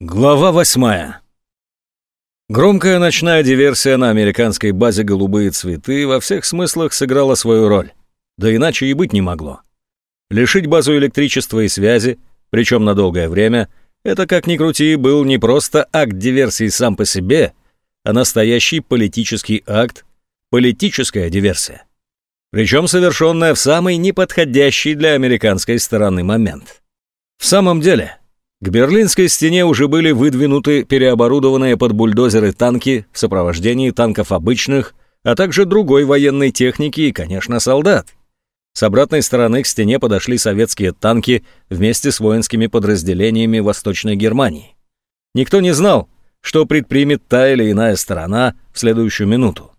Глава восьмая. Громкая ночная диверсия на американской базе «Голубые цветы» во всех смыслах сыграла свою роль. Да иначе и быть не могло. Лишить базу электричества и связи, причем на долгое время, это, как ни крути, был не просто акт диверсии сам по себе, а настоящий политический акт, политическая диверсия. Причем совершенная в самый неподходящий для американской стороны момент. В самом деле, к Берлинской стене уже были выдвинуты переоборудованные под бульдозеры танки в сопровождении танков обычных, а также другой военной техники и, конечно, солдат. С обратной стороны к стене подошли советские танки вместе с воинскими подразделениями Восточной Германии. Никто не знал, что предпримет та или иная сторона в следующую минуту.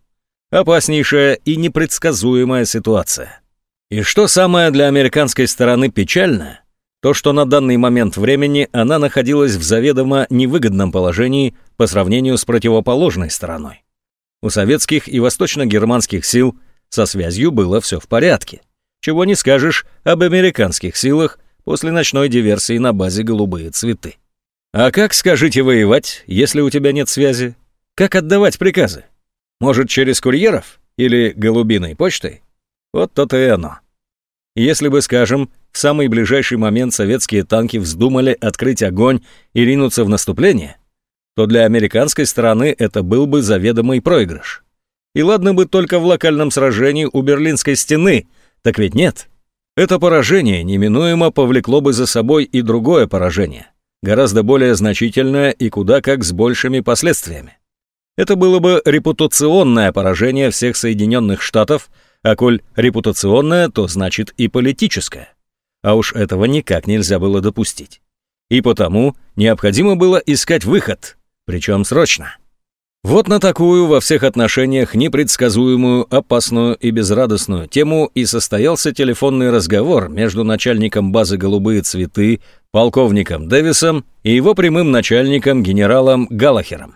Опаснейшая и непредсказуемая ситуация. И что самое для американской стороны печальное, то, что на данный момент времени она находилась в заведомо невыгодном положении по сравнению с противоположной стороной. У советских и восточно-германских сил со связью было все в порядке. Чего не скажешь об американских силах после ночной диверсии на базе «Голубые цветы». А как, скажите, воевать, если у тебя нет связи? Как отдавать приказы? Может, через курьеров? Или голубиной почтой? Вот то-то и оно. Если бы, скажем, в самый ближайший момент советские танки вздумали открыть огонь и ринуться в наступление, то для американской стороны это был бы заведомый проигрыш. И ладно бы только в локальном сражении у Берлинской стены, так ведь нет. Это поражение неминуемо повлекло бы за собой и другое поражение, гораздо более значительное и куда как с большими последствиями. Это было бы репутационное поражение всех Соединенных Штатов, а коль репутационное, то значит и политическое а уж этого никак нельзя было допустить. И потому необходимо было искать выход, причем срочно. Вот на такую во всех отношениях непредсказуемую, опасную и безрадостную тему и состоялся телефонный разговор между начальником базы «Голубые цветы» полковником Дэвисом и его прямым начальником генералом Галлахером.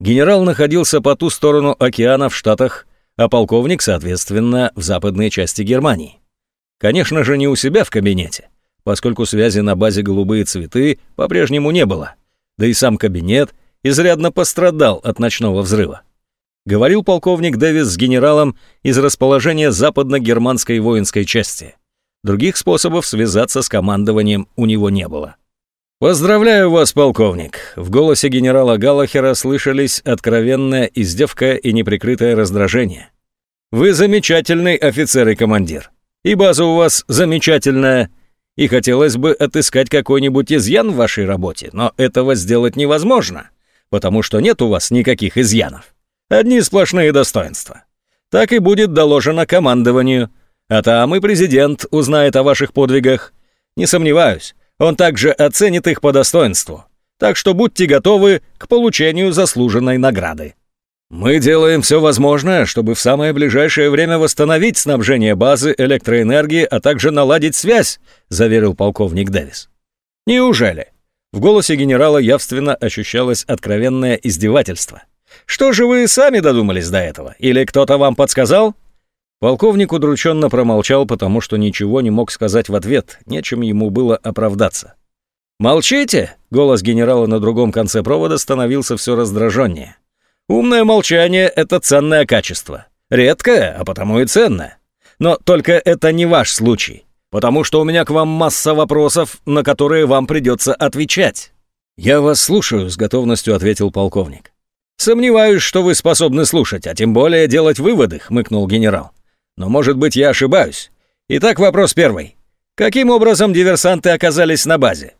Генерал находился по ту сторону океана в Штатах, а полковник, соответственно, в западной части Германии. Конечно же, не у себя в кабинете, поскольку связи на базе «Голубые цветы» по-прежнему не было, да и сам кабинет изрядно пострадал от ночного взрыва. Говорил полковник Дэвис с генералом из расположения западно-германской воинской части. Других способов связаться с командованием у него не было. «Поздравляю вас, полковник!» В голосе генерала Галлахера слышались откровенная издевка и неприкрытое раздражение. «Вы замечательный офицер и командир и база у вас замечательная, и хотелось бы отыскать какой-нибудь изъян в вашей работе, но этого сделать невозможно, потому что нет у вас никаких изъянов. Одни сплошные достоинства. Так и будет доложено командованию, а там и президент узнает о ваших подвигах. Не сомневаюсь, он также оценит их по достоинству. Так что будьте готовы к получению заслуженной награды. Мы делаем все возможное, чтобы в самое ближайшее время восстановить снабжение базы электроэнергии, а также наладить связь, заверил полковник Дэвис. Неужели? В голосе генерала явственно ощущалось откровенное издевательство. Что же вы сами додумались до этого? Или кто-то вам подсказал? Полковник удрученно промолчал, потому что ничего не мог сказать в ответ, нечем ему было оправдаться. «Молчите!» — голос генерала на другом конце провода становился все раздраженнее. Умное молчание — это ценное качество. Редкое, а потому и ценное. Но только это не ваш случай, потому что у меня к вам масса вопросов, на которые вам придется отвечать». «Я вас слушаю», — с готовностью ответил полковник. «Сомневаюсь, что вы способны слушать, а тем более делать выводы», — хмыкнул генерал. «Но, может быть, я ошибаюсь. Итак, вопрос первый. Каким образом диверсанты оказались на базе?»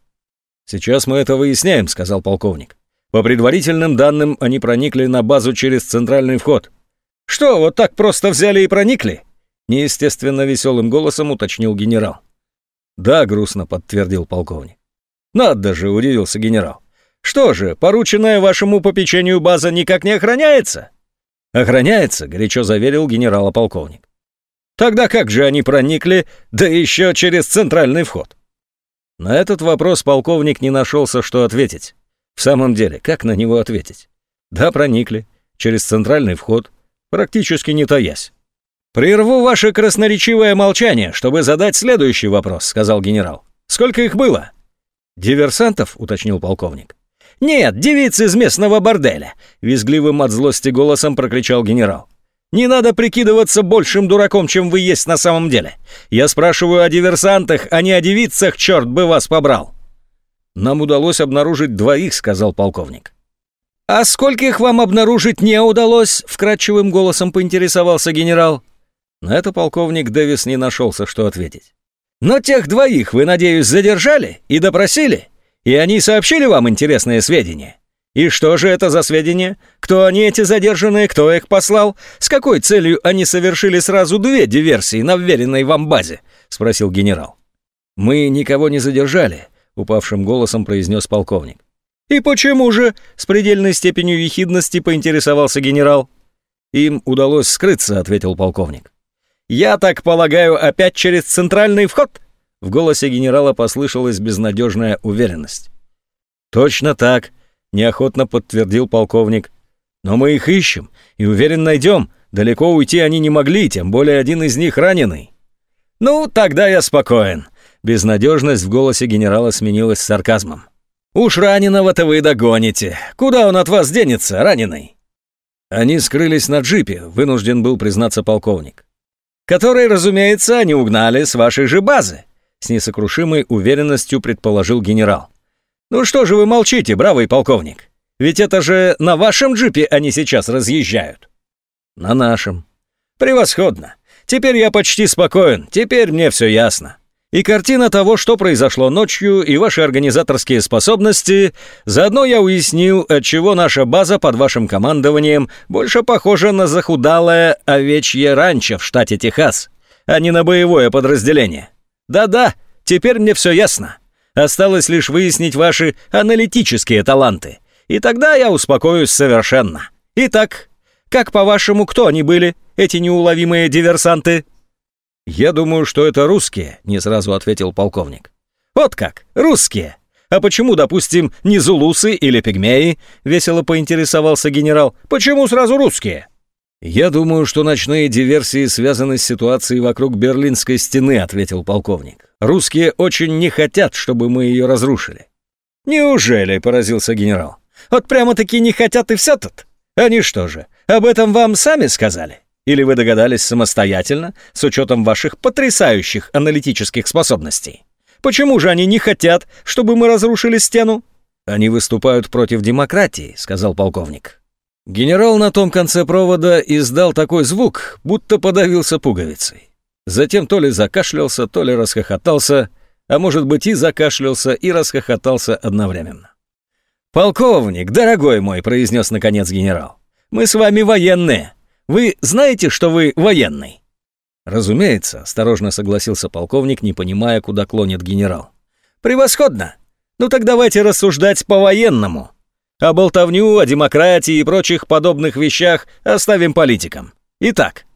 «Сейчас мы это выясняем», — сказал полковник. По предварительным данным, они проникли на базу через центральный вход. «Что, вот так просто взяли и проникли?» Неестественно веселым голосом уточнил генерал. «Да», — грустно подтвердил полковник. «Надо же», — удивился генерал. «Что же, порученная вашему попечению база никак не охраняется?» «Охраняется», — горячо заверил генерала-полковник. «Тогда как же они проникли, да еще через центральный вход?» На этот вопрос полковник не нашелся, что ответить. В самом деле, как на него ответить? Да, проникли. Через центральный вход. Практически не таясь. «Прерву ваше красноречивое молчание, чтобы задать следующий вопрос», — сказал генерал. «Сколько их было?» «Диверсантов», — уточнил полковник. «Нет, девицы из местного борделя!» — визгливым от злости голосом прокричал генерал. «Не надо прикидываться большим дураком, чем вы есть на самом деле. Я спрашиваю о диверсантах, а не о девицах, черт бы вас побрал!» «Нам удалось обнаружить двоих», — сказал полковник. «А скольких вам обнаружить не удалось?» — вкрадчивым голосом поинтересовался генерал. На это полковник Дэвис не нашелся, что ответить. «Но тех двоих вы, надеюсь, задержали и допросили?» И они сообщили вам интересные сведения? И что же это за сведения? Кто они, эти задержанные, кто их послал? С какой целью они совершили сразу две диверсии на вверенной вам базе?» — спросил генерал. «Мы никого не задержали», — упавшим голосом произнес полковник. «И почему же?» — с предельной степенью ехидности поинтересовался генерал. «Им удалось скрыться», — ответил полковник. «Я так полагаю, опять через центральный вход?» В голосе генерала послышалась безнадежная уверенность. «Точно так», — неохотно подтвердил полковник. «Но мы их ищем и уверен найдем. Далеко уйти они не могли, тем более один из них раненый». «Ну, тогда я спокоен». Безнадежность в голосе генерала сменилась сарказмом. «Уж раненого-то вы догоните. Куда он от вас денется, раненый?» Они скрылись на джипе, вынужден был признаться полковник. «Который, разумеется, они угнали с вашей же базы с несокрушимой уверенностью предположил генерал. «Ну что же вы молчите, бравый полковник? Ведь это же на вашем джипе они сейчас разъезжают». «На нашем». «Превосходно. Теперь я почти спокоен, теперь мне все ясно. И картина того, что произошло ночью, и ваши организаторские способности, заодно я уяснил, отчего наша база под вашим командованием больше похожа на захудалое овечье ранчо в штате Техас, а не на боевое подразделение. Да-да, теперь мне все ясно. Осталось лишь выяснить ваши аналитические таланты. И тогда я успокоюсь совершенно. Итак, как по-вашему, кто они были, эти неуловимые диверсанты?» «Я думаю, что это русские», — не сразу ответил полковник. «Вот как, русские. А почему, допустим, не зулусы или пигмеи?» — весело поинтересовался генерал. «Почему сразу русские?» «Я думаю, что ночные диверсии связаны с ситуацией вокруг Берлинской стены», — ответил полковник. «Русские очень не хотят, чтобы мы ее разрушили». «Неужели?» — поразился генерал. «Вот прямо-таки не хотят и все тут? Они что же, об этом вам сами сказали? Или вы догадались самостоятельно, с учетом ваших потрясающих аналитических способностей? Почему же они не хотят, чтобы мы разрушили стену?» «Они выступают против демократии», — сказал полковник. Генерал на том конце провода издал такой звук, будто подавился пуговицей. Затем то ли закашлялся, то ли расхохотался, а может быть и закашлялся, и расхохотался одновременно. «Полковник, дорогой мой», — произнес наконец генерал, — «мы с вами военные. Вы знаете, что вы военный?» «Разумеется», — осторожно согласился полковник, не понимая, куда клонит генерал. «Превосходно! Ну так давайте рассуждать по-военному. А болтовню о демократии и прочих подобных вещах оставим политикам. Итак,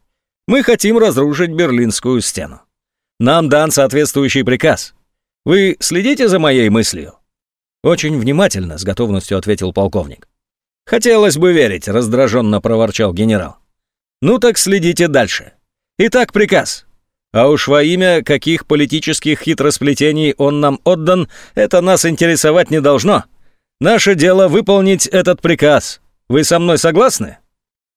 мы хотим разрушить Берлинскую стену. Нам дан соответствующий приказ. Вы следите за моей мыслью?» «Очень внимательно», — с готовностью ответил полковник. «Хотелось бы верить», — раздраженно проворчал генерал. «Ну так следите дальше. Итак, приказ. А уж во имя каких политических хитросплетений он нам отдан, это нас интересовать не должно. Наше дело выполнить этот приказ. Вы со мной согласны?»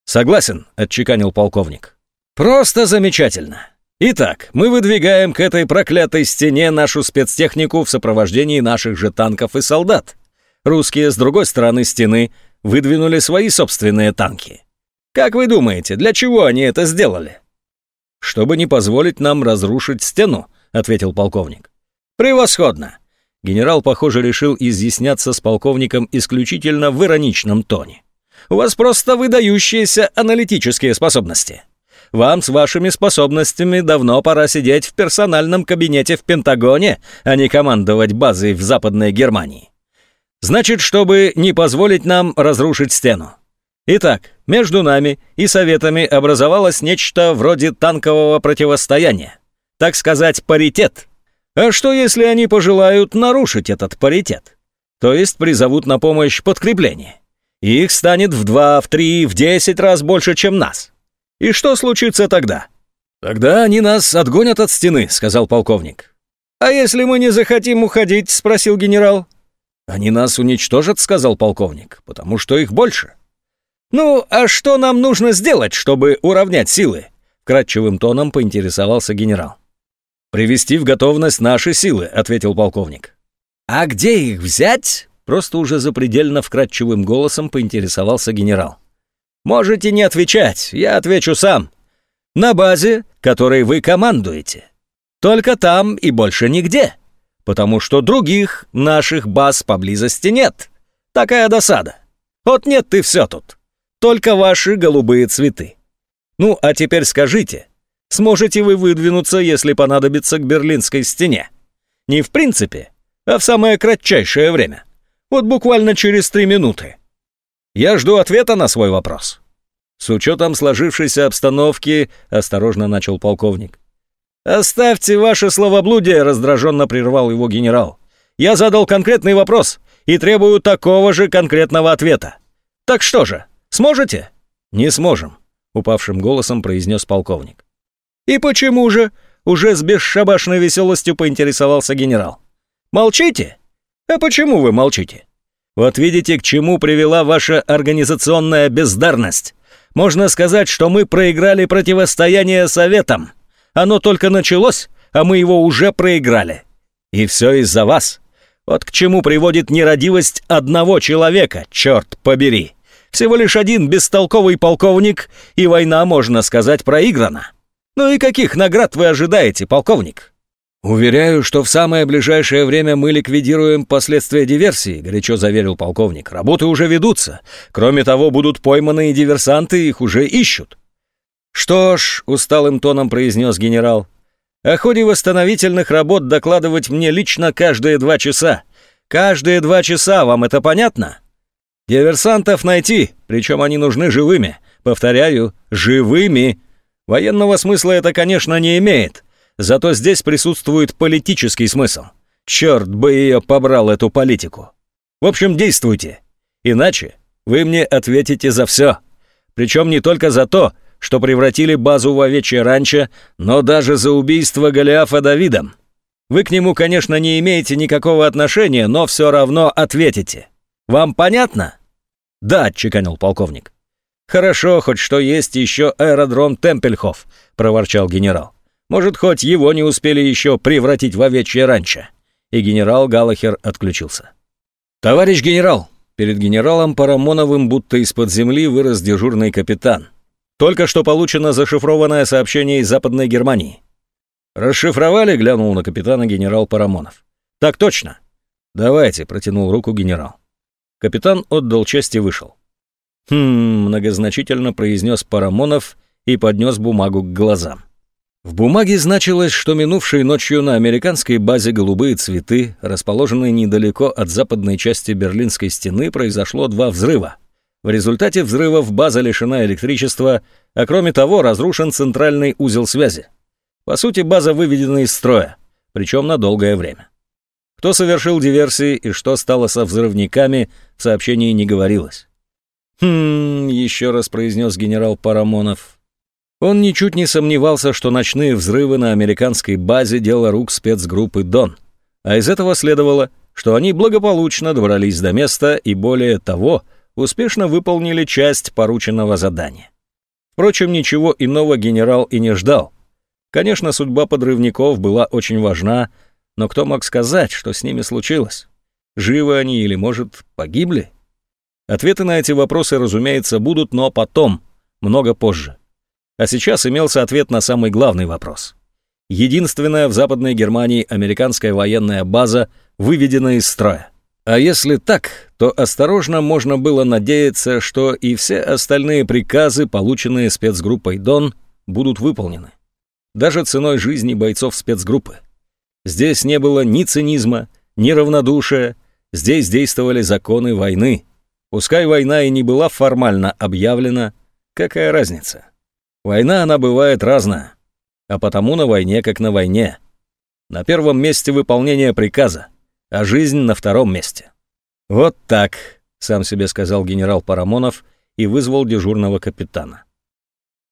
«Согласен», — отчеканил полковник. «Просто замечательно. Итак, мы выдвигаем к этой проклятой стене нашу спецтехнику в сопровождении наших же танков и солдат. Русские с другой стороны стены выдвинули свои собственные танки. Как вы думаете, для чего они это сделали?» «Чтобы не позволить нам разрушить стену», — ответил полковник. «Превосходно. Генерал, похоже, решил изъясняться с полковником исключительно в ироничном тоне. «У вас просто выдающиеся аналитические способности. Вам с вашими способностями давно пора сидеть в персональном кабинете в Пентагоне, а не командовать базой в Западной Германии. Значит, чтобы не позволить нам разрушить стену. Итак, между нами и Советами образовалось нечто вроде танкового противостояния. Так сказать, паритет – а что, если они пожелают нарушить этот паритет? То есть призовут на помощь подкрепление. Их станет в два, в три, в десять раз больше, чем нас. И что случится тогда? Тогда они нас отгонят от стены, сказал полковник. А если мы не захотим уходить, спросил генерал. Они нас уничтожат, сказал полковник, потому что их больше. Ну, а что нам нужно сделать, чтобы уравнять силы? Кратчевым тоном поинтересовался генерал. «Привести в готовность наши силы», — ответил полковник. «А где их взять?» — просто уже запредельно вкрадчивым голосом поинтересовался генерал. «Можете не отвечать, я отвечу сам. На базе, которой вы командуете. Только там и больше нигде, потому что других наших баз поблизости нет. Такая досада. Вот нет и все тут. Только ваши голубые цветы. Ну, а теперь скажите, сможете вы выдвинуться, если понадобится к Берлинской стене? Не в принципе, а в самое кратчайшее время. Вот буквально через три минуты. Я жду ответа на свой вопрос. С учетом сложившейся обстановки, осторожно начал полковник. «Оставьте ваше словоблудие», — раздраженно прервал его генерал. «Я задал конкретный вопрос и требую такого же конкретного ответа. Так что же, сможете?» «Не сможем», — упавшим голосом произнес полковник. «И почему же?» — уже с бесшабашной веселостью поинтересовался генерал. «Молчите? А почему вы молчите? Вот видите, к чему привела ваша организационная бездарность. Можно сказать, что мы проиграли противостояние Советам. Оно только началось, а мы его уже проиграли. И все из-за вас. Вот к чему приводит нерадивость одного человека, черт побери. Всего лишь один бестолковый полковник, и война, можно сказать, проиграна. Ну и каких наград вы ожидаете, полковник? «Уверяю, что в самое ближайшее время мы ликвидируем последствия диверсии», — горячо заверил полковник. «Работы уже ведутся. Кроме того, будут пойманы и диверсанты, их уже ищут». «Что ж», — усталым тоном произнес генерал, «о ходе восстановительных работ докладывать мне лично каждые два часа. Каждые два часа, вам это понятно? Диверсантов найти, причем они нужны живыми. Повторяю, живыми. Военного смысла это, конечно, не имеет». Зато здесь присутствует политический смысл. Черт бы ее побрал, эту политику. В общем, действуйте. Иначе вы мне ответите за все. Причем не только за то, что превратили базу в овечье ранчо, но даже за убийство Голиафа Давидом. Вы к нему, конечно, не имеете никакого отношения, но все равно ответите. Вам понятно? Да, чеканил полковник. Хорошо, хоть что есть еще аэродром Темпельхоф, проворчал генерал. Может, хоть его не успели еще превратить в овечье ранчо. И генерал Галахер отключился. «Товарищ генерал!» Перед генералом Парамоновым будто из-под земли вырос дежурный капитан. Только что получено зашифрованное сообщение из Западной Германии. «Расшифровали?» — глянул на капитана генерал Парамонов. «Так точно». «Давайте», — протянул руку генерал. Капитан отдал честь и вышел. «Хм...» — многозначительно произнес Парамонов и поднес бумагу к глазам. В бумаге значилось, что минувшей ночью на американской базе «Голубые цветы», расположенной недалеко от западной части Берлинской стены, произошло два взрыва. В результате взрывов база лишена электричества, а кроме того разрушен центральный узел связи. По сути, база выведена из строя, причем на долгое время. Кто совершил диверсии и что стало со взрывниками, в сообщении не говорилось. «Хм...» — еще раз произнес генерал Парамонов. Он ничуть не сомневался, что ночные взрывы на американской базе – дело рук спецгруппы «Дон». А из этого следовало, что они благополучно добрались до места и, более того, успешно выполнили часть порученного задания. Впрочем, ничего иного генерал и не ждал. Конечно, судьба подрывников была очень важна, но кто мог сказать, что с ними случилось? Живы они или, может, погибли? Ответы на эти вопросы, разумеется, будут, но потом, много позже. А сейчас имелся ответ на самый главный вопрос. Единственная в Западной Германии американская военная база выведена из строя. А если так, то осторожно можно было надеяться, что и все остальные приказы, полученные спецгруппой «Дон», будут выполнены. Даже ценой жизни бойцов спецгруппы. Здесь не было ни цинизма, ни равнодушия, здесь действовали законы войны. Пускай война и не была формально объявлена, какая разница? Война, она бывает разная, а потому на войне как на войне. На первом месте выполнение приказа, а жизнь на втором месте. Вот так, сам себе сказал генерал Парамонов и вызвал дежурного капитана.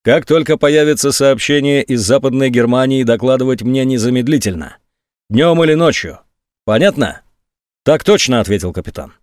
Как только появится сообщение из Западной Германии, докладывать мне незамедлительно. Днем или ночью. Понятно? «Так точно», — ответил капитан.